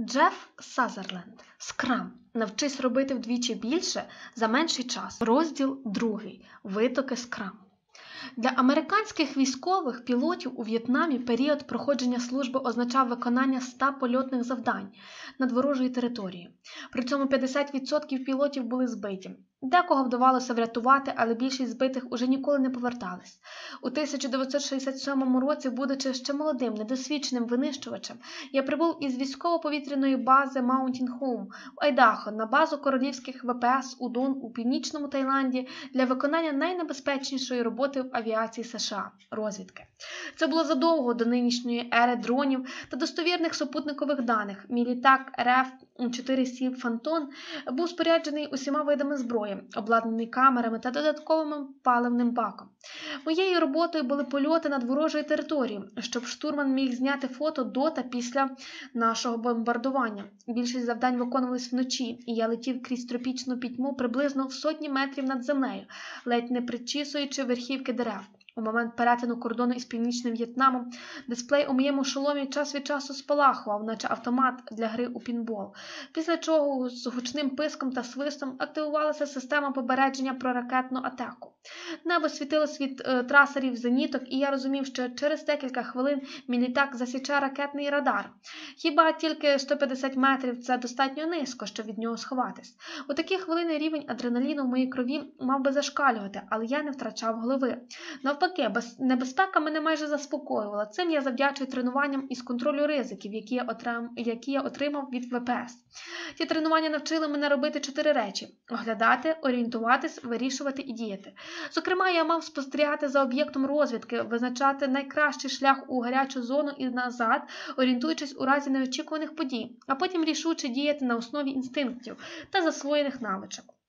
Джеф Сазерленд Скрам. Навчись робити вдвічі більше за менший час. Розділ 2. Витоки скрам. Для американських військових пілотів у В'єтнамі період проходження служби означав виконання 100 польотних завдань над ворожою територією. При цьому 50% пілотів були збиті. Декого вдавалося врятувати, але більшість збитих уже ніколи не повертались. У 1967 році, будучи ще молодим, недосвідченим винищувачем, я прибув із військово-повітряної бази Mountain Home в Айдахо на базу королівських ВПС Удун у північному Таїланді для виконання найнебезпечнішої роботи в авіації США розвідки. Це було задовго до нинішньої ери дронів та достовірних супутникових даних. Мій літак РФ 47 Фантон був споряджений усіма видами зброї, обладнаний камерами та додатковим паливним баком. Моєю роботою були польоти над ворожою територією, щоб штурман міг зняти фото до та після нашого бомбардування. Більшість завдань виконувались вночі, і я летів крізь тропічну пітьму приблизно в сотні метрів над землею, ледь не причісуючи верхівки дерев. У момент перетину кордону із північним В'єтнамом дисплей у моєму шоломі час від часу спалахував, наче автомат для гри у пінбол, після чого з гучним писком та свистом активувалася система попередження про ракетну атаку. Небо світилось від е, трасерів зеніток, і я розумів, що через декілька хвилин мій літак засіче ракетний радар. Хіба тільки 150 метрів це достатньо низько, щоб від нього сховатись. У такі хвилини рівень адреналіну в моїй крові мав би зашкалювати, але я не втрачав голови. Навпаки, без... небезпека мене майже заспокоювала. Цим я завдячую тренуванням із контролю ризиків, які я, отрим... які я отримав від ВПС. Ці тренування навчили мене робити чотири речі: оглядати, орієнтуватись, вирішувати і діяти. Зокрема, я мав спостерігати за об'єктом розвідки, визначати найкращий шлях у гарячу зону і назад, орієнтуючись у разі неочікуваних подій, а потім рішуче діяти на основі інстинктів та засвоєних навичок.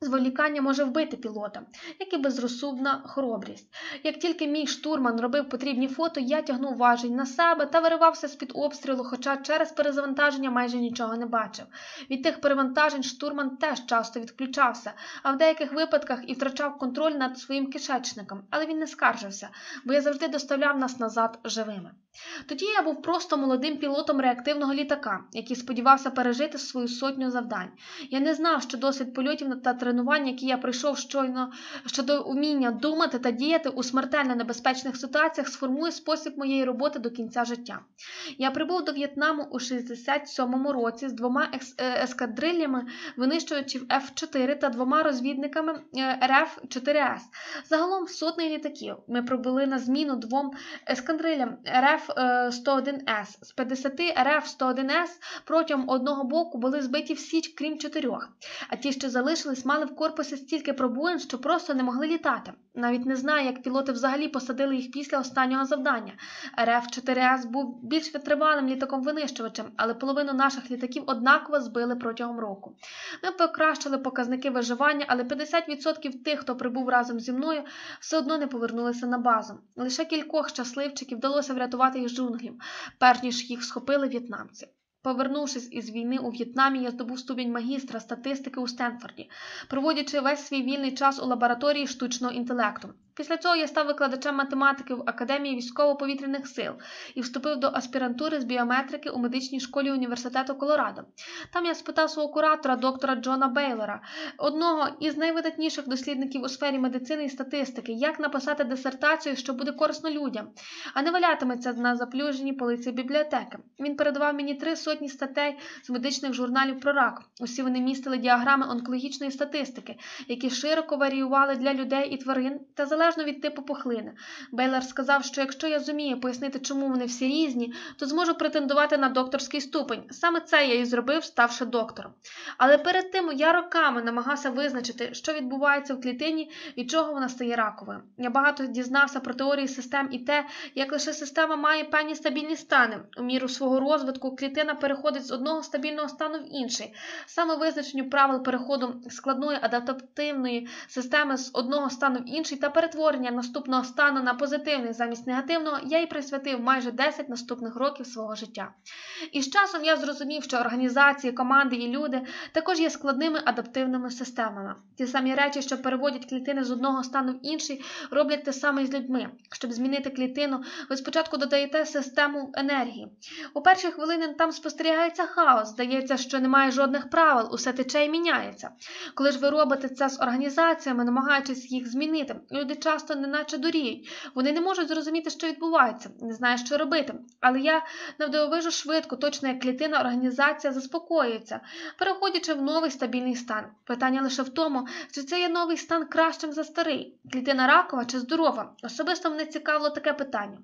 Зволікання може вбити пілота, як і безрозсудна хоробрість. Як тільки мій штурман робив потрібні фото, я тягнув важень на себе та виривався з-під обстрілу, хоча через перезавантаження майже нічого не бачив. Від тих перевантажень штурман теж часто відключався, а в деяких випадках і втрачав контроль над своїм кишечником, але він не скаржився, бо я завжди доставляв нас назад живими. Тоді я був просто молодим пілотом реактивного літака, який сподівався пережити свою сотню завдань. Я не знав, що досвід польотів та тренувань, які я пройшов щойно щодо вміння думати та діяти у смертельно небезпечних ситуаціях, сформує спосіб моєї роботи до кінця життя. Я прибув до В'єтнаму у 67-му році з двома ескадрилями винищувачів F4 та двома розвідниками РФ-4С. Загалом сотні літаків. Ми пробули на зміну двом ескадрилям РФ-101С. З 50 РФ-101С протягом одного боку були збиті всі, крім чотирьох, а ті, що залишились, мали в корпусі стільки пробоїн, що просто не могли літати. Навіть не знаю, як пілоти взагалі посадили їх після останнього завдання. РФ-4С був більш витривалим літаком-винищувачем, але половину наших літаків однаково збили протягом року. Ми покращили показники виживання, але 50% тих, хто прибув разом зі мною, все одно не повернулися на базу. Лише кількох щасливчиків вдалося врятувати їх джунглів, перш ніж їх схопили в'єтнамці. Повернувшись із війни у В'єтнамі, я здобув ступінь магістра статистики у Стенфорді, проводячи весь свій вільний час у лабораторії штучного інтелекту. Після цього я став викладачем математики в Академії військово-повітряних сил і вступив до аспірантури з біометрики у медичній школі університету Колорадо. Там я спитав свого куратора, доктора Джона Бейлора, одного із найвидатніших дослідників у сфері медицини і статистики, як написати дисертацію, що буде корисно людям, а не валятиметься на заплюженій полиці бібліотеки. Він передавав мені три сотні статей з медичних журналів про рак. Усі вони містили діаграми онкологічної статистики, які широко варіювали для людей і тварин та залежно від типу пухлини. Бейлер сказав, що якщо я зумію пояснити, чому вони всі різні, то зможу претендувати на докторський ступень. Саме це я і зробив, ставши доктором. Але перед тим я роками намагався визначити, що відбувається в клітині і чого вона стає раковою. Я багато дізнався про теорії систем і те, як лише система має певні стабільні стани. У міру свого розвитку клітина переходить з одного стабільного стану в інший. Саме визначенню правил переходу складної адаптативної системи з одного стану в інший та перетворення перетворення наступного стану на позитивний замість негативного я й присвятив майже 10 наступних років свого життя. І з часом я зрозумів, що організації, команди і люди також є складними адаптивними системами. Ті самі речі, що переводять клітини з одного стану в інший, роблять те саме з людьми. Щоб змінити клітину, ви спочатку додаєте систему енергії. У перші хвилини там спостерігається хаос, здається, що немає жодних правил, усе тече і міняється. Коли ж ви робите це з організаціями, намагаючись їх змінити, люди часто неначе дуріють. Вони не можуть зрозуміти, що відбувається, не знають, що робити. Але я навдивовижу швидко, точно як клітина, організація заспокоюється, переходячи в новий стабільний стан. Питання лише в тому, чи це є новий стан кращим за старий. Клітина ракова чи здорова? Особисто мене цікавило таке питання.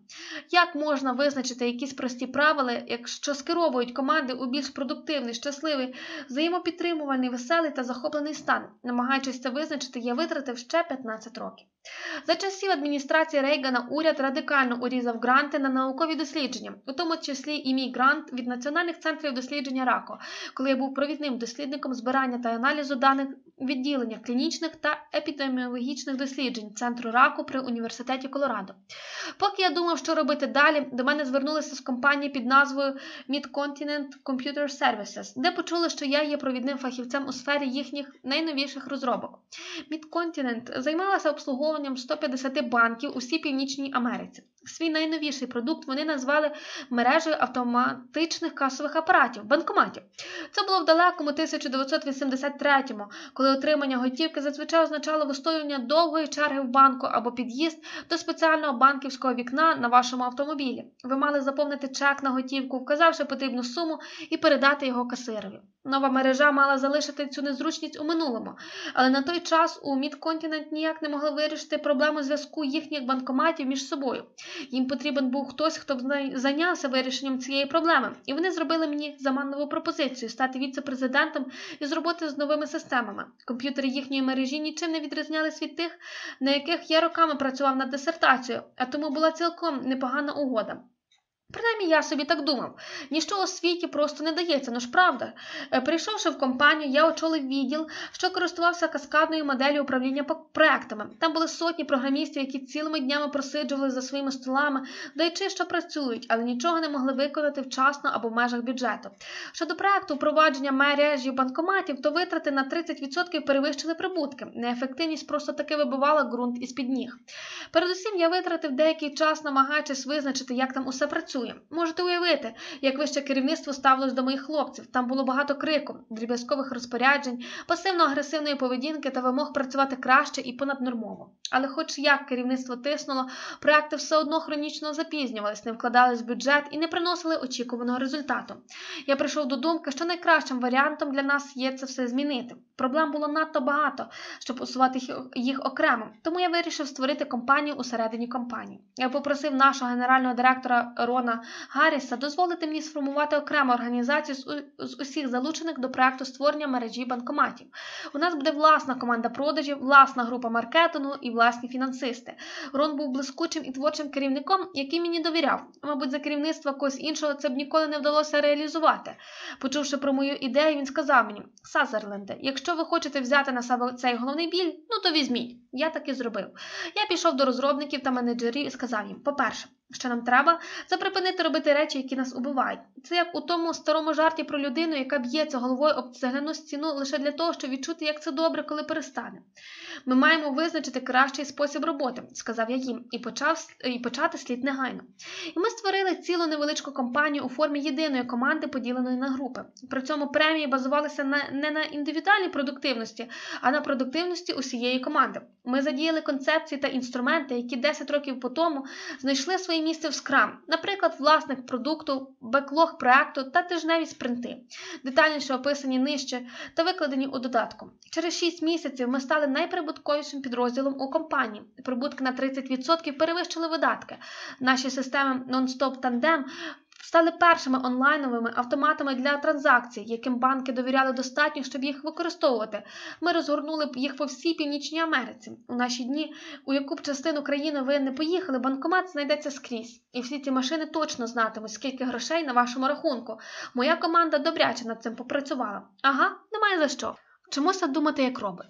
Як можна визначити якісь прості правила, якщо скеровують команди у більш продуктивний, щасливий, взаємопідтримувальний, веселий та захоплений стан? Намагаючись це визначити, я витратив ще 15 років. За часів адміністрації Рейгана уряд радикально урізав гранти на наукові дослідження, у тому числі і мій грант від Національних центрів дослідження раку, коли я був провідним дослідником збирання та аналізу даних відділення клінічних та епідеміологічних досліджень Центру раку при університеті Колорадо. Поки я думав, що робити далі, до мене звернулися з компанії під назвою Mid-Continent Computer Services, де почули, що я є провідним фахівцем у сфері їхніх найновіших розробок. Mid-Continent займалася обслуговуванням 150 банків у всій Північній Америці. Свій найновіший продукт вони назвали мережею автоматичних касових апаратів банкоматів. Це було в далекому 1983-му, коли отримання готівки зазвичай означало вистоювання довгої черги в банку або під'їзд до спеціального банківського вікна на вашому автомобілі. Ви мали заповнити чек на готівку, вказавши потрібну суму і передати його касирові. Нова мережа мала залишити цю незручність у минулому, але на той час у Мідконтинент ніяк не могли вирішити проблему зв'язку їхніх банкоматів між собою. Їм потрібен був хтось, хто б зайнявся вирішенням цієї проблеми, і вони зробили мені заманливу пропозицію стати віце-президентом із роботи з новими системами. Комп'ютери їхньої мережі нічим не відрізнялись від тих, на яких я роками працював над дисертацією, а тому була цілком непогана угода. Принаймні, я собі так думав. Ніщо у світі просто не дається, ну ж правда. Е, прийшовши в компанію, я очолив відділ, що користувався каскадною моделлю управління проектами. Там були сотні програмістів, які цілими днями просиджували за своїми столами, даючи, що працюють, але нічого не могли виконати вчасно або в межах бюджету. Щодо проекту впровадження мережі банкоматів, то витрати на 30% перевищили прибутки. Неефективність просто таки вибивала ґрунт із під ніг. Передусім, я витратив деякий час, намагаючись визначити, як там усе працює працює. Можете уявити, як вище керівництво ставилось до моїх хлопців. Там було багато крику, дріб'язкових розпоряджень, пасивно-агресивної поведінки та вимог працювати краще і понаднормово. Але, хоч як керівництво тиснуло, проекти все одно хронічно запізнювались, не вкладались в бюджет і не приносили очікуваного результату. Я прийшов до думки, що найкращим варіантом для нас є це все змінити. Проблем було надто багато, щоб усувати їх окремо, тому я вирішив створити компанію усередині компанії. Я попросив нашого генерального директора Рона Гарріса дозволити мені сформувати окрему організацію з усіх залучених до проекту створення мережі банкоматів. У нас буде власна команда продажів, власна група маркетингу і власні фінансисти. Рон був блискучим і творчим керівником, який мені довіряв. Мабуть, за керівництва когось іншого це б ніколи не вдалося реалізувати. Почувши про мою ідею, він сказав мені: Сазерленде, якщо ви хочете взяти на себе цей головний біль, ну то візьміть. Я так і зробив. Я пішов до розробників та менеджерів і сказав їм: по-перше, що нам треба, це припинити робити речі, які нас убивають. Це як у тому старому жарті про людину, яка б'ється головою об цегляну стіну лише для того, щоб відчути, як це добре, коли перестане. Ми маємо визначити кращий спосіб роботи, сказав я їм, і почав і почати слід негайно. І ми створили цілу невеличку компанію у формі єдиної команди, поділеної на групи. При цьому премії базувалися на, не на індивідуальній продуктивності, а на продуктивності усієї команди. Ми задіяли концепції та інструменти, які 10 років по тому знайшли своє місце в Scrum, наприклад, власник продукту, беклог проекту та тижневі спринти, детальніше описані нижче та викладені у додатку. Через 6 місяців ми стали найприбутковішим підрозділом у компанії. Прибутки на 30% перевищили видатки. Наші системи Non-Stop Tandem стали першими онлайновими автоматами для транзакцій, яким банки довіряли достатньо, щоб їх використовувати. Ми розгорнули б їх по всій північній Америці. У наші дні, у яку б частину країни ви не поїхали, банкомат знайдеться скрізь. І всі ці машини точно знатимуть, скільки грошей на вашому рахунку. Моя команда добряче над цим попрацювала. Ага, немає за що. Вчимося думати як робот.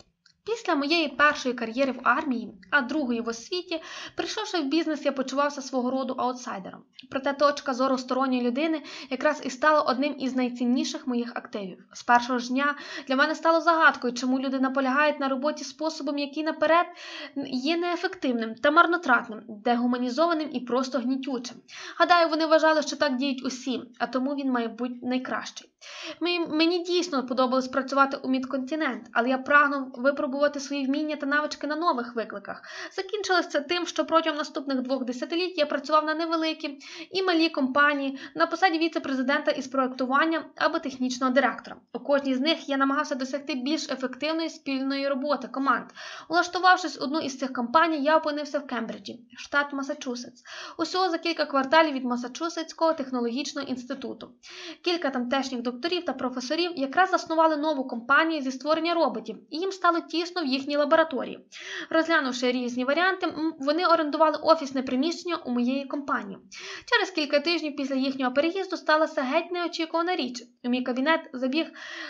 Після моєї першої кар'єри в армії, а другої в освіті, прийшовши в бізнес, я почувався свого роду аутсайдером. Проте точка зору сторонньої людини якраз і стала одним із найцінніших моїх активів. З першого ж дня для мене стало загадкою, чому люди наполягають на роботі способом, який наперед є неефективним та марнотратним, дегуманізованим і просто гнітючим. Гадаю, вони вважали, що так діють усі, а тому він має бути найкращий. Мені дійсно подобалось працювати у Мідконтинент, але я прагнув випробувати свої вміння та навички на нових викликах. Закінчилось це тим, що протягом наступних двох десятиліть я працював на невеликі і малі компанії на посаді віце-президента із проектування або технічного директора. У кожній з них я намагався досягти більш ефективної спільної роботи команд. Улаштувавшись одну із цих компаній, я опинився в Кембриджі, штат Масачусетс, усього за кілька кварталів від Масачусетського технологічного інституту. Кілька тамтешніх докторів та професорів якраз заснували нову компанію зі створення роботів, і їм стало тісно в їхній лабораторії. Розглянувши різні варіанти, вони орендували офісне приміщення у моєї компанії. Через кілька тижнів після їхнього переїзду сталася геть неочікувана річ. У мій кабінет забіг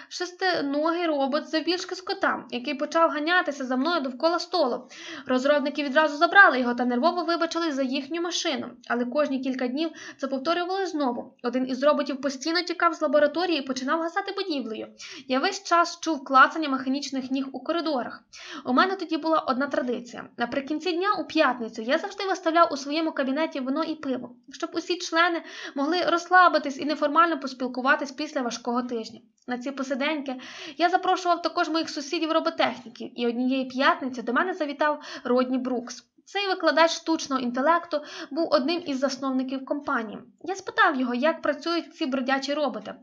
шестиногий робот завбільшки з кота, який почав ганятися за мною довкола столу. Розробники відразу забрали його та нервово вибачились за їхню машину, але кожні кілька днів це повторювали знову. Один із роботів постійно тікав з лабораторії і починав гасати будівлею. Я весь час чув клацання механічних ніг у коридорах. У мене тоді була одна традиція. Наприкінці дня, у п'ятницю, я завжди виставляв у своєму кабінеті вино і пиво, щоб усі члени могли розслабитись і неформально поспілкуватись після важкого тижня. На ці посиденьки я запрошував також моїх сусідів роботехніків, і однієї п'ятниці до мене завітав Родні Брукс. Цей викладач штучного інтелекту був одним із засновників компанії. Я спитав його, як працюють ці бродячі роботи.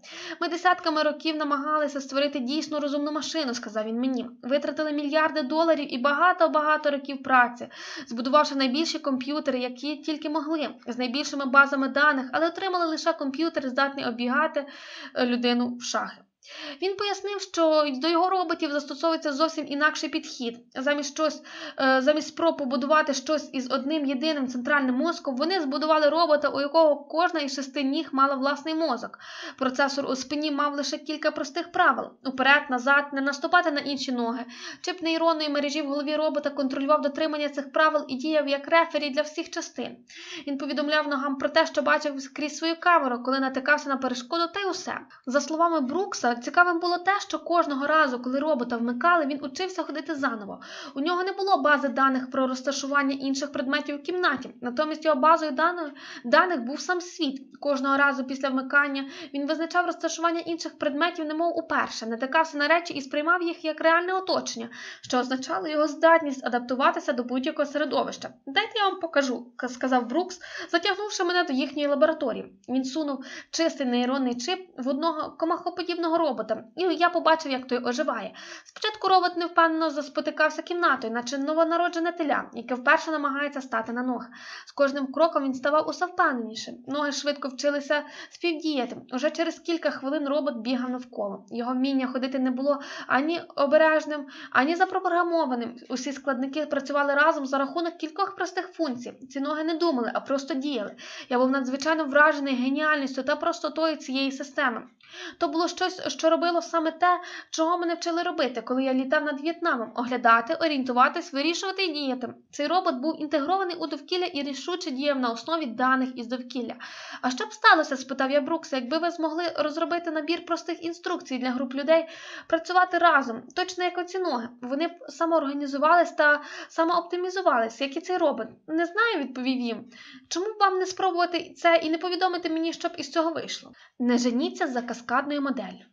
Ми десятками років намагалися створити дійсну розумну машину, сказав він мені. Витратили мільярди доларів і багато-багато років праці, збудувавши найбільші комп'ютери, які тільки могли, з найбільшими базами даних, але отримали лише комп'ютер, здатний обігати е, людину в шахи. Він пояснив, що до його роботів застосовується зовсім інакший підхід. Замість щось, е, замість спроб побудувати щось із одним єдиним центральним мозком, вони збудували робота, у якого кожна із шести ніг мала власний мозок. Процесор у спині мав лише кілька простих правил: уперед, назад, не наступати на інші ноги. Чип нейронної мережі в голові робота контролював дотримання цих правил і діяв як рефері для всіх частин. Він повідомляв ногам про те, що бачив крізь свою камеру, коли натикався на перешкоду, та й усе. За словами Брукса. Цікавим було те, що кожного разу, коли робота вмикали, він учився ходити заново. У нього не було бази даних про розташування інших предметів у кімнаті. Натомість його базою даних, був сам світ. Кожного разу після вмикання він визначав розташування інших предметів, немов уперше, натикався на речі і сприймав їх як реальне оточення, що означало його здатність адаптуватися до будь-якого середовища. Дайте я вам покажу, сказав Брукс, затягнувши мене до їхньої лабораторії. Він сунув чистий нейронний чип в одного комахоподібного робота, і я побачив, як той оживає. Спочатку робот невпевнено заспотикався кімнатою, наче новонароджене теля, яке вперше намагається стати на ноги. З кожним кроком він ставав усе впевненішим. Ноги швидко вчилися співдіяти. Уже через кілька хвилин робот бігав навколо. Його вміння ходити не було ані обережним, ані запрограмованим. Усі складники працювали разом за рахунок кількох простих функцій. Ці ноги не думали, а просто діяли. Я був надзвичайно вражений геніальністю та простотою цієї системи. То було щось, що робило саме те, чого мене вчили робити, коли я літав над В'єтнамом оглядати, орієнтуватись, вирішувати і діяти. Цей робот був інтегрований у довкілля і рішуче діяв на основі даних із довкілля. А що б сталося? спитав я Брукса, якби ви змогли розробити набір простих інструкцій для груп людей, працювати разом, точно як оці ноги. Вони б самоорганізувались та самооптимізувались, як і цей робот. Не знаю, відповів їм. Чому б вам не спробувати це і не повідомити мені, щоб із цього вийшло? Не женіться за каскадною моделлю.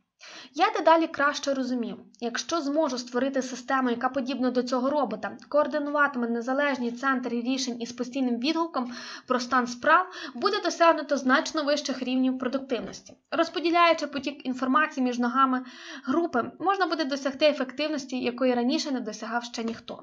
Я дедалі краще розумів, якщо зможу створити систему, яка подібна до цього робота, координуватиме незалежні центри рішень із постійним відгуком про стан справ, буде досягнуто значно вищих рівнів продуктивності. Розподіляючи потік інформації між ногами групи, можна буде досягти ефективності, якої раніше не досягав ще ніхто.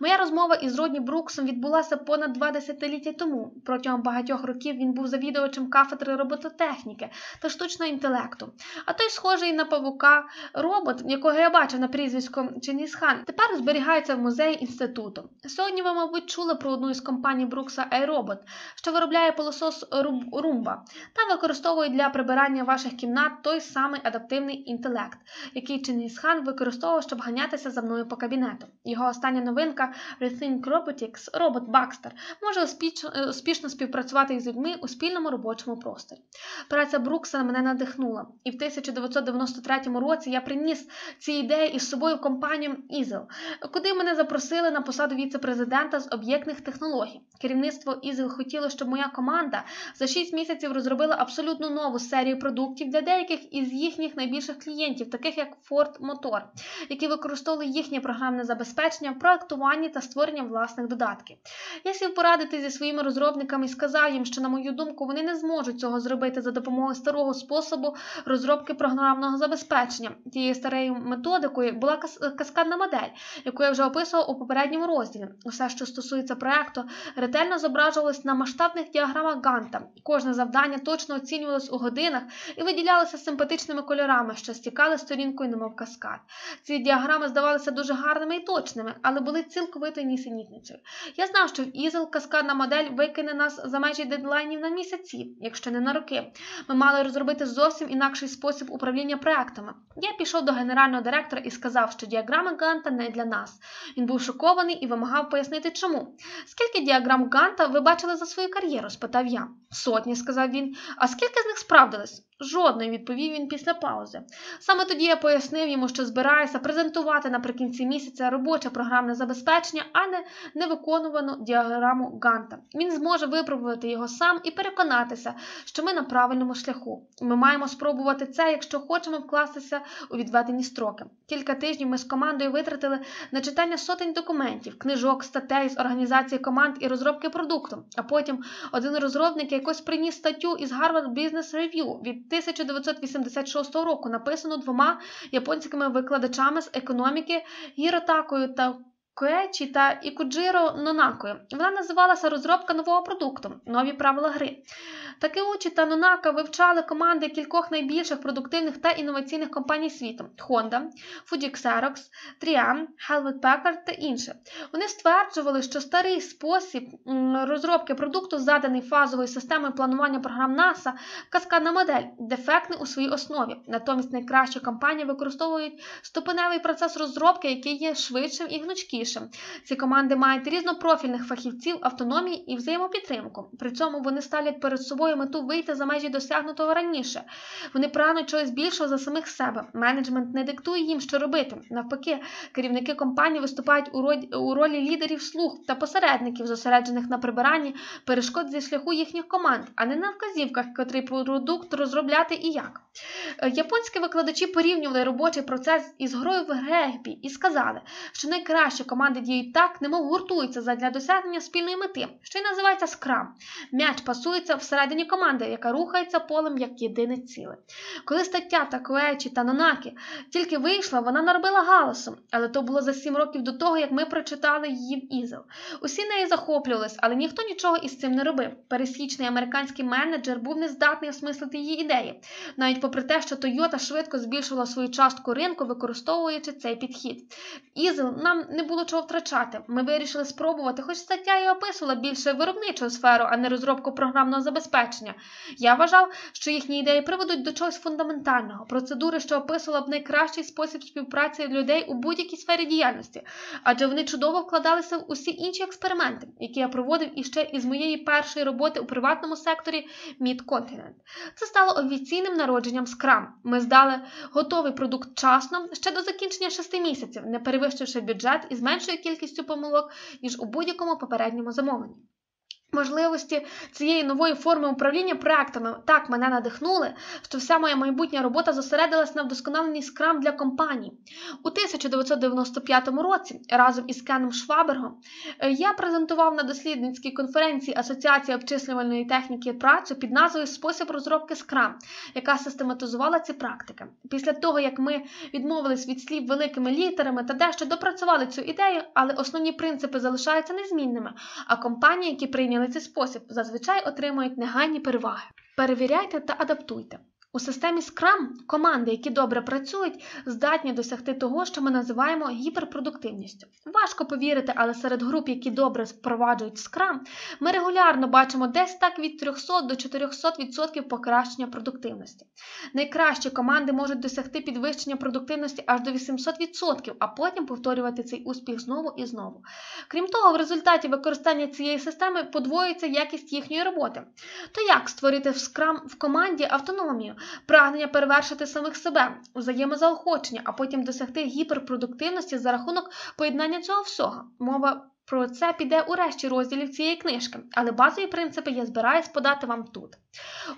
Моя розмова із Родні Бруксом відбулася понад два десятиліття тому. Протягом багатьох років він був завідувачем кафедри робототехніки та штучного інтелекту, а той схожий на павука робот, якого я бачив на прізвисько Чингісхан, тепер зберігається в музеї інституту. Сьогодні ви, мабуть, чули про одну із компаній Брукса iRobot, що виробляє пилосос Румба та використовує для прибирання ваших кімнат той самий адаптивний інтелект, який Чингісхан використовував, щоб ганятися за мною по кабінету. Його остання новинка Rethink Robotics, робот Baxter, може успішно співпрацювати із людьми у спільному робочому просторі. Праця Брукса мене надихнула, і в 1993 році я приніс ці ідеї із собою в компанію Ізел, куди мене запросили на посаду віце-президента з об'єктних технологій. Керівництво Ізел хотіло, щоб моя команда за 6 місяців розробила абсолютно нову серію продуктів для деяких із їхніх найбільших клієнтів, таких як Ford Motor, які використовували їхнє програмне забезпечення в проектуванні та створенні власних додатків. Я сів порадити зі своїми розробниками і сказав їм, що, на мою думку, вони не зможуть цього зробити за допомогою старого способу розробки програмного забезпечення. Тією старою методикою була кас- каскадна модель, яку я вже описував у попередньому розділі. Усе, що стосується проекту, ретельно зображувалось на масштабних діаграмах Ганта. Кожне завдання точно оцінювалось у годинах і виділялося симпатичними кольорами, що стікали сторінкою, немов каскад. Ці діаграми здавалися дуже гарними і точними, але були цілковитою нісенітницею. Я знав, що в Ізел каскадна модель викине нас за межі дедлайнів на місяці, якщо не на роки. Ми мали розробити зовсім інакший спосіб управління проектами. Я пішов до генерального директора і сказав, що діаграми Ганта не для нас. Він був шокований і вимагав пояснити, чому. Скільки діаграм Ганта ви бачили за свою кар'єру? спитав я. Сотні, сказав він. А скільки з них справдились? Жодної, відповів він після паузи. Саме тоді я пояснив йому, що збираюся презентувати наприкінці місяця робоче програмне забезпечення, а не невиконувану діаграму Ганта. Він зможе випробувати його сам і переконатися, що ми на правильному шляху. Ми маємо спробувати це, якщо хочемо вкластися у відведені строки. Кілька тижнів ми з командою витратили на читання сотень документів, книжок, статей з організації команд і розробки продукту. А потім один розробник якось приніс статтю із Harvard Business Review від 1986 року, написану двома японськими викладачами з економіки Гіротакою та Коечі та Ікуджиро Нонакою. Вона називалася Розробка нового продукту, нові правила гри. Такеучі та Нонака вивчали команди кількох найбільших продуктивних та інноваційних компаній світу: Honda, Fuji Xerox, 3M, Hewlett Packard та інші. Вони стверджували, що старий спосіб розробки продукту, заданий фазовою системою планування програм NASA, каскадна модель, дефектний у своїй основі. Натомість найкращі компанії використовують ступеневий процес розробки, який є швидшим і гнучкішим. Ці команди мають різнопрофільних фахівців, автономії і взаємопідтримку. При цьому вони ставлять перед собою мету вийти за межі досягнутого раніше. Вони прагнуть чогось більшого за самих себе. Менеджмент не диктує їм, що робити. Навпаки, керівники компанії виступають у ролі, лідерів слуг та посередників, зосереджених на прибиранні перешкод зі шляху їхніх команд, а не на вказівках, котрий продукт розробляти і як. Е, Японські викладачі порівнювали робочий процес із грою в регбі і сказали, що найкращі команди діють так, немов гуртуються задля досягнення спільної мети, що й називається скрам. М'яч пасується всередині команди, яка рухається полем як єдине ціле. Коли стаття Такуечі та Нанакі тільки вийшла, вона наробила галасом, але то було за сім років до того, як ми прочитали її в Ізел. Усі нею захоплювались, але ніхто нічого із цим не робив. Пересічний американський менеджер був не здатний осмислити її ідеї, навіть попри те, що Toyota швидко збільшувала свою частку ринку, використовуючи цей підхід. Ізел нам не було чого втрачати. Ми вирішили спробувати, хоч стаття і описувала більше виробничу сферу, а не розробку програмного забезпечення. Я вважав, що їхні ідеї приведуть до чогось фундаментального, процедури, що описувала б найкращий спосіб співпраці людей у будь-якій сфері діяльності, адже вони чудово вкладалися в усі інші експерименти, які я проводив іще із моєї першої роботи у приватному секторі Mid-Continent. Це стало офіційним народженням Scrum. Ми здали готовий продукт вчасно ще до закінчення шести місяців, не перевищивши бюджет і з меншою кількістю помилок, ніж у будь-якому попередньому замовленні. Можливості цієї нової форми управління проектами так мене надихнули, що вся моя майбутня робота зосередилась на вдосконаленні скрам для компаній. У 1995 році разом із Кеном Швабергом е, я презентував на дослідницькій конференції Асоціації обчислювальної техніки працю під назвою Спосіб розробки скрам, яка систематизувала ці практики. Після того, як ми відмовились від слів великими літерами та дещо допрацювали цю ідею, але основні принципи залишаються незмінними, а компанії, які прийняли цей спосіб, зазвичай отримують негайні переваги. Перевіряйте та адаптуйте. У системі Scrum команди, які добре працюють, здатні досягти того, що ми називаємо гіперпродуктивністю. Важко повірити, але серед груп, які добре впроваджують Scrum, ми регулярно бачимо десь так від 300 до 400% покращення продуктивності. Найкращі команди можуть досягти підвищення продуктивності аж до 800%, а потім повторювати цей успіх знову і знову. Крім того, в результаті використання цієї системи подвоюється якість їхньої роботи. То як створити в Scrum в команді автономію? Прагнення перевершити самих себе, взаємозаохочення, а потім досягти гіперпродуктивності за рахунок поєднання цього всього. Мова про це піде у решті розділів цієї книжки, але базові принципи я збираюсь подати вам тут.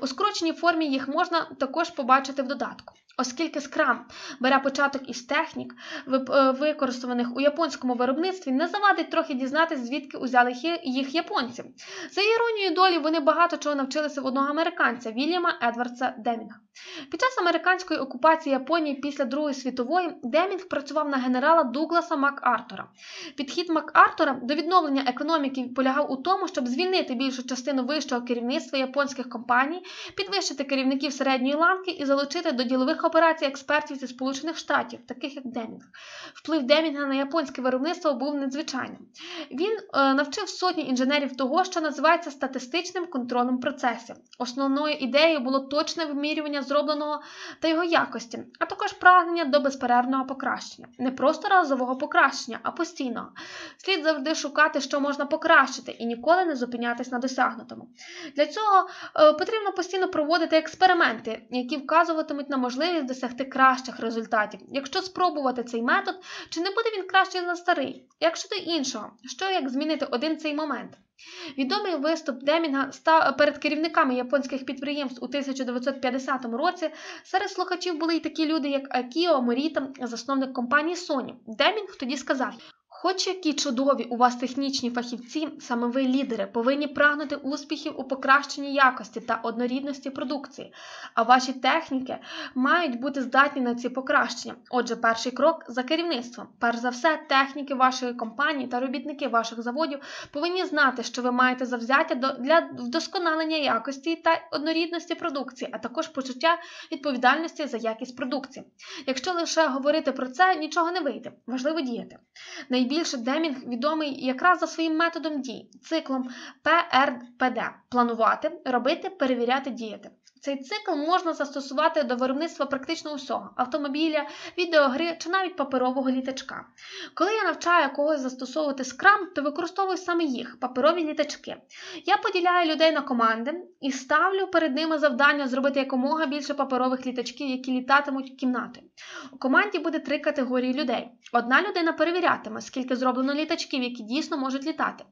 У скороченій формі їх можна також побачити в додатку. Оскільки скрам бере початок із технік, е, використаних у японському виробництві, не завадить трохи дізнатися, звідки узяли їх японці. За іронією долі вони багато чого навчилися в одного американця Вільяма Едвардса Демінга. Під час американської окупації Японії після Другої світової Демінг працював на генерала Дугласа МакАртура. Підхід МакАртура до відновлення економіки полягав у тому, щоб звільнити більшу частину вищого керівництва японських компаній, підвищити керівників середньої ланки і залучити до ділових операцій експертів зі Сполучених Штатів, таких як Демінг. Вплив Демінга на японське виробництво був надзвичайним. Він е, навчив сотні інженерів того, що називається статистичним контролем процесів. Основною ідеєю було точне вимірювання зробленого та його якості, а також прагнення до безперервного покращення. Не просто разового покращення, а постійного. Слід завжди шукати, що можна покращити, і ніколи не зупинятись на досягнутому. Для цього е, потрібно постійно проводити експерименти, які вказуватимуть на можливість досягти кращих результатів. Якщо спробувати цей метод, чи не буде він кращий за старий? Як щодо іншого, що як змінити один цей момент? Відомий виступ Демінга став перед керівниками японських підприємств у 1950 році. Серед слухачів були й такі люди, як Акіо Моріта, засновник компанії Sony. Демінг тоді сказав: Хоч які чудові у вас технічні фахівці, саме ви лідери, повинні прагнути успіхів у покращенні якості та однорідності продукції, а ваші техніки мають бути здатні на ці покращення. Отже, перший крок за керівництвом. Перш за все, техніки вашої компанії та робітники ваших заводів повинні знати, що ви маєте завзяття для вдосконалення якості та однорідності продукції, а також почуття відповідальності за якість продукції. Якщо лише говорити про це, нічого не вийде. Важливо діяти. Найбільше Демінг відомий якраз за своїм методом дій, циклом ПРПД планувати, робити, перевіряти, діяти. Цей цикл можна застосувати до виробництва практично усього автомобіля, відеогри чи навіть паперового літачка. Коли я навчаю когось застосовувати скрам, то використовую саме їх паперові літачки. Я поділяю людей на команди і ставлю перед ними завдання зробити якомога більше паперових літачків, які літатимуть кімнати. У команді буде три категорії людей. Одна людина перевірятиме, скільки зроблено літачків, які дійсно можуть літати.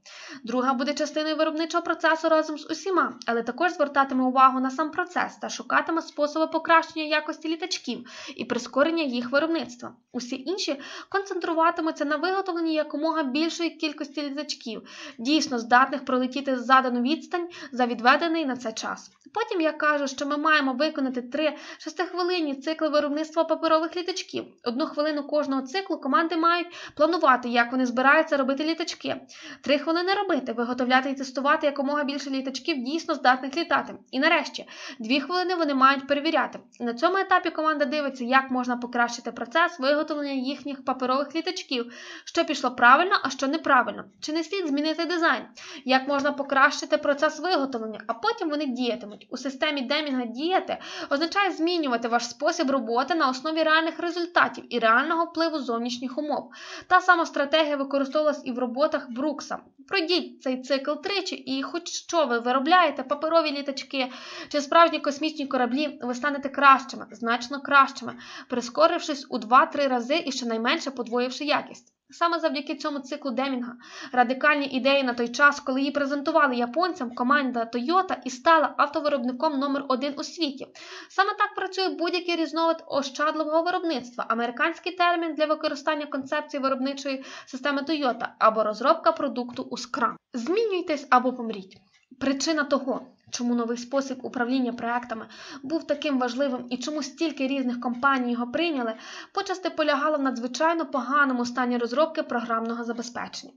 Друга буде частиною виробничого процесу разом з усіма, але також звертатиме увагу на сам процес та шукатиме способи покращення якості літачків і прискорення їх виробництва. Усі інші концентруватимуться на виготовленні якомога більшої кількості літачків, дійсно здатних пролетіти задану відстань за відведений на це час. Потім я кажу, що ми маємо виконати три шестихвилинні цикли виробництва паперових літачків. Одну хвилину кожного циклу команди мають планувати, як вони збираються робити літачки. Три хвилини робити, виготовляти і тестувати якомога більше літачків, дійсно здатних літати. І нарешті Дві хвилини вони мають перевіряти. На цьому етапі команда дивиться, як можна покращити процес виготовлення їхніх паперових літачків, що пішло правильно, а що неправильно. Чи не слід змінити дизайн, як можна покращити процес виготовлення, а потім вони діятимуть. У системі Демінга діяти означає змінювати ваш спосіб роботи на основі реальних результатів і реального впливу зовнішніх умов. Та сама стратегія використовувалась і в роботах Брукса. Пройдіть цей цикл тричі, і хоч що ви виробляєте, паперові літачки чи справжні космічні кораблі, ви станете кращими, значно кращими, прискорившись у 2-3 рази і щонайменше подвоївши якість. Саме завдяки цьому циклу Демінга, радикальні ідеї на той час, коли її презентували японцям, команда Toyota і стала автовиробником номер 1 у світі. Саме так працює будь-який різновид ощадливого виробництва, американський термін для використання концепції виробничої системи Toyota або розробка продукту у Scrum. Змінюйтесь або помріть. Причина того, Чому новий спосіб управління проектами був таким важливим і чому стільки різних компаній його прийняли, почасти полягало в надзвичайно поганому стані розробки програмного забезпечення.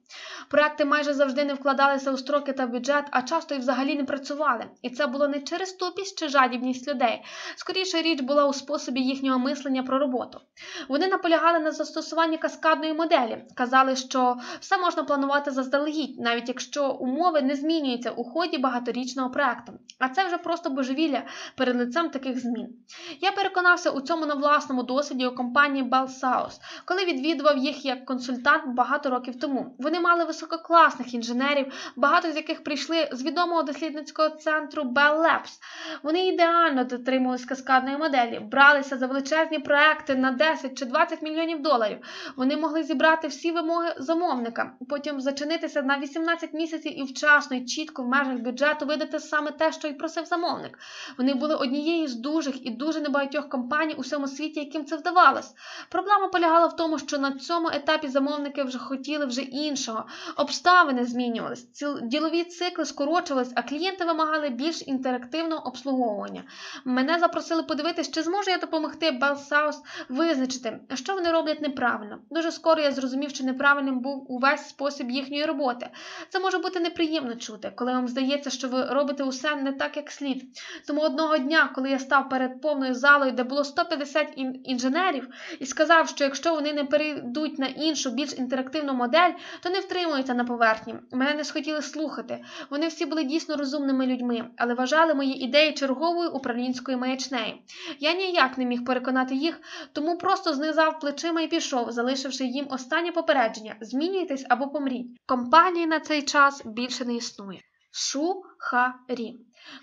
Проекти майже завжди не вкладалися у строки та бюджет, а часто і взагалі не працювали. І це було не через тупість чи жадібність людей. Скоріше річ була у способі їхнього мислення про роботу. Вони наполягали на застосуванні каскадної моделі, казали, що все можна планувати заздалегідь, навіть якщо умови не змінюються у ході багаторічного проекту. А це вже просто божевілля перед лицем таких змін. Я переконався у цьому на власному досвіді у компанії Bell South, коли відвідував їх як консультант багато років тому. Вони мали висококласних інженерів, багато з яких прийшли з відомого дослідницького центру Bell Labs. Вони ідеально дотримувалися каскадної моделі, бралися за величезні проекти на 10 чи 20 мільйонів доларів. Вони могли зібрати всі вимоги замовника, потім зачинитися на 18 місяців і вчасно і чітко в межах бюджету видати саме те, що й просив замовник. Вони були однією з дужих і дуже небагатьох компаній у всьому світі, яким це вдавалось. Проблема полягала в тому, що на цьому етапі замовники вже хотіли вже іншого. Обставини змінювались, ділові цикли скорочувались, а клієнти вимагали більш інтерактивного обслуговування. Мене запросили подивитись, чи зможу я допомогти Белсаус визначити, що вони роблять неправильно. Дуже скоро я зрозумів, що неправильним був увесь спосіб їхньої роботи. Це може бути неприємно чути, коли вам здається, що ви робите усе не так, як слід. Тому одного дня, коли я став перед повною залою, де було 150 інженерів, і сказав, що якщо вони не перейдуть на іншу, більш інтерактивну модель, то не втримуються на поверхні. Мене не схотіли слухати. Вони всі були дійсно розумними людьми, але вважали мої ідеї черговою управлінською маячнею. Я ніяк не міг переконати їх, тому просто знизав плечима і пішов, залишивши їм останнє попередження: змінюйтесь або помріть. Компанії на цей час більше не існує. Шу Ха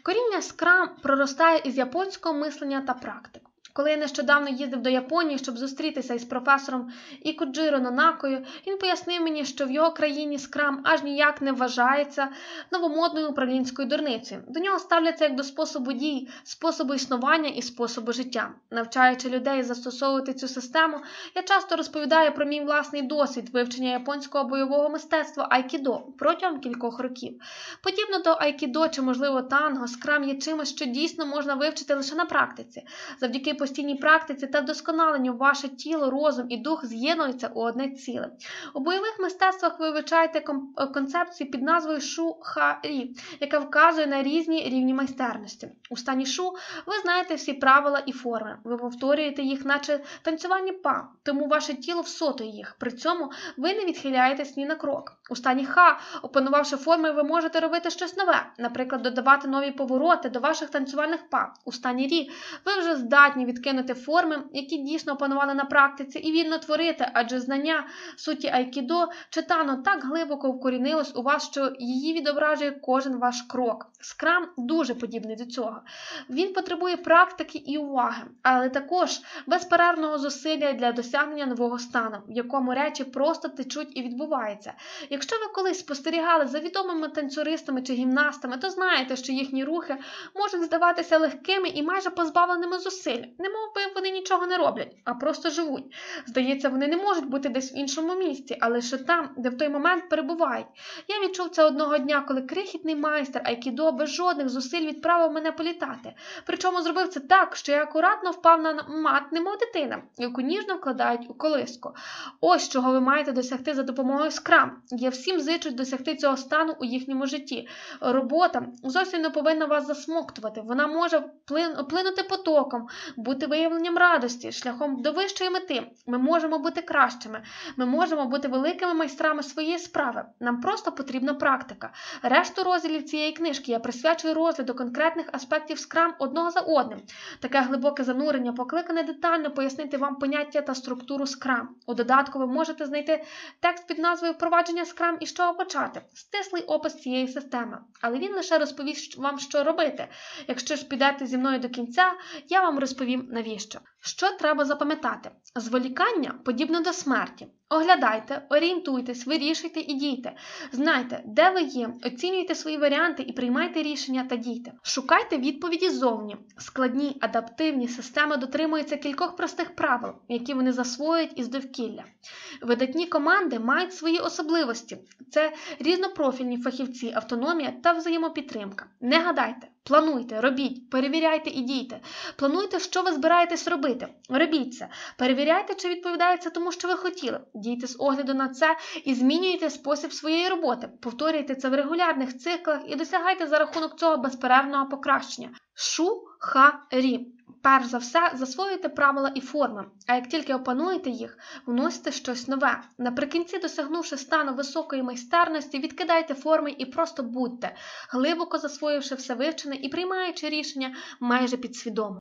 Коріння скрам проростає із японського мислення та практик. Коли я нещодавно їздив до Японії, щоб зустрітися із професором Ікуджиро Нонакою, він пояснив мені, що в його країні скрам аж ніяк не вважається новомодною управлінською дурницею. До нього ставляться як до способу дій, способу існування і способу життя. Навчаючи людей застосовувати цю систему, я часто розповідаю про мій власний досвід вивчення японського бойового мистецтва Айкідо протягом кількох років. Подібно до Айкідо чи, можливо, танго, скрам є чимось, що дійсно можна вивчити лише на практиці. Завдяки постійній практиці та вдосконаленню ваше тіло, розум і дух з'єднуються у одне ціле. У бойових мистецтвах ви вивчаєте концепцію під назвою Шу-Ха-Рі, яка вказує на різні рівні майстерності. У стані шу ви знаєте всі правила і форми. Ви повторюєте їх, наче танцювальні па, тому ваше тіло всотує їх. При цьому ви не відхиляєтесь ні на крок. У стані ха, опанувавши форми, ви можете робити щось нове, наприклад, додавати нові повороти до ваших танцювальних па. У стані рі ви вже здатні відкинути форми, які дійсно опанували на практиці, і вільно творити, адже знання суті айкідо читано так глибоко вкорінилось у вас, що її відображує кожен ваш крок. Скрам дуже подібний до цього. Він потребує практики і уваги, але також безперервного зусилля для досягнення нового стану, в якому речі просто течуть і відбуваються. Якщо ви колись спостерігали за відомими танцюристами чи гімнастами, то знаєте, що їхні рухи можуть здаватися легкими і майже позбавленими зусиль немов би вони нічого не роблять, а просто живуть. Здається, вони не можуть бути десь в іншому місці, а лише там, де в той момент перебувають. Я відчув це одного дня, коли крихітний майстер Айкідо без жодних зусиль відправив мене політати. Причому зробив це так, що я акуратно впав на мат, немов дитина, яку ніжно вкладають у колиску. Ось чого ви маєте досягти за допомогою скрам. Я всім зичу досягти цього стану у їхньому житті. Робота зовсім не повинна вас засмоктувати. Вона може вплинути потоком, бути виявленням радості, шляхом до вищої мети. Ми можемо бути кращими, ми можемо бути великими майстрами своєї справи. Нам просто потрібна практика. Решту розділів цієї книжки я присвячую розгляду конкретних аспектів скрам одного за одним. Таке глибоке занурення покликане детально пояснити вам поняття та структуру скрам. У додатку ви можете знайти текст під назвою Впровадження скрам і з чого почати, стислий опис цієї системи. Але він лише розповість вам, що робити. Якщо ж підете зі мною до кінця, я вам розповім навіщо. Що треба запам'ятати? Зволікання подібне до смерті. Оглядайте, орієнтуйтесь, вирішуйте і дійте. Знайте, де ви є, оцінюйте свої варіанти і приймайте рішення та дійте. Шукайте відповіді ззовні. Складні адаптивні системи дотримуються кількох простих правил, які вони засвоюють із довкілля. Видатні команди мають свої особливості: це різнопрофільні фахівці, автономія та взаємопідтримка. Не гадайте, Плануйте, робіть, перевіряйте і дійте. Плануйте, що ви збираєтесь робити. Робіть це. Перевіряйте, чи відповідає це тому, що ви хотіли. Дійте з огляду на це і змінюйте спосіб своєї роботи. Повторюйте це в регулярних циклах і досягайте за рахунок цього безперервного покращення. Шу ха рі. Перш за все, засвоюйте правила і форми, а як тільки опануєте їх, вносите щось нове. Наприкінці, досягнувши стану високої майстерності, відкидайте форми і просто будьте, глибоко засвоївши все вивчене і приймаючи рішення майже підсвідомо.